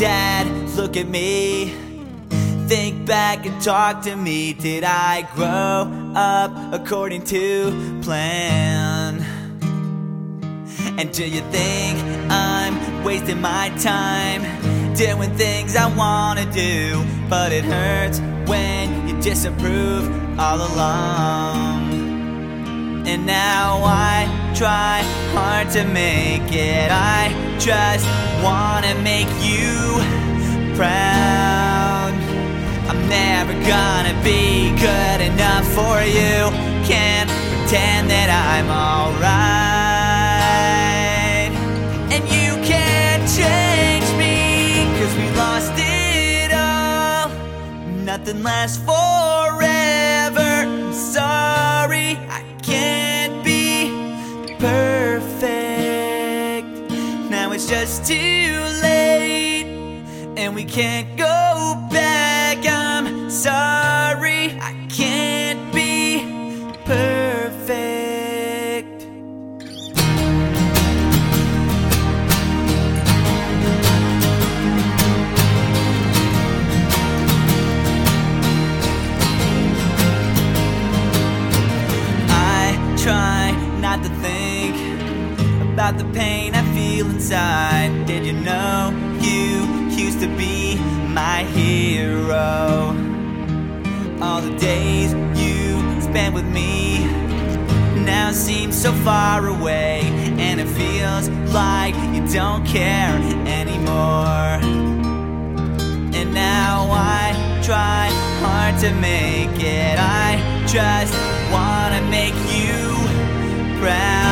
look at me. Think back and talk to me. Did I grow up according to plan? And do you think I'm wasting my time doing things I wanna do? But it hurts when you disapprove all along. And now I try hard to make it. I just wanna make you proud. I'm never gonna be good enough for you. Can't pretend that I'm alright. And you can't change me, cause we lost it all. Nothing lasts forever. I'm sorry, it's just too late, and we can't go back. I'm sorry, I can't be perfect. I try not to think about the pain I feel inside. Did you know you used to be my hero? All the days you spent with me now seem so far away, and it feels like you don't care anymore. And now I try hard to make it. I just wanna make you proud.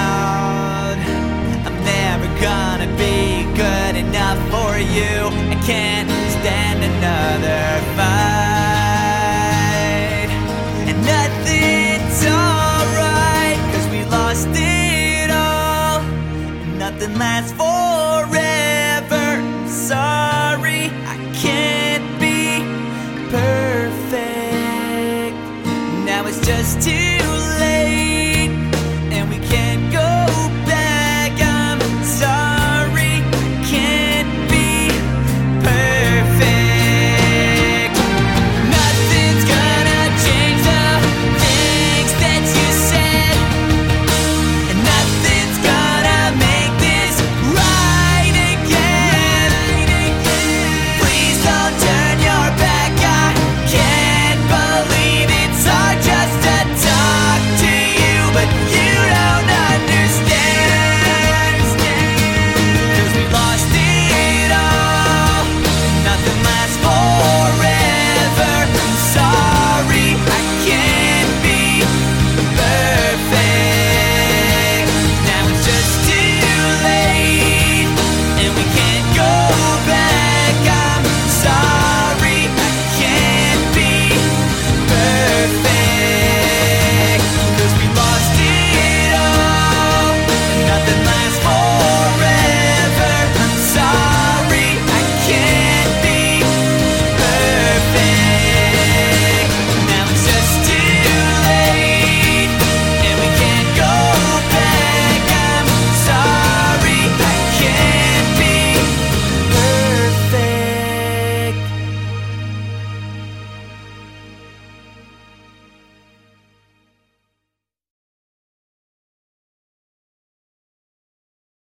you. I can't stand another fight.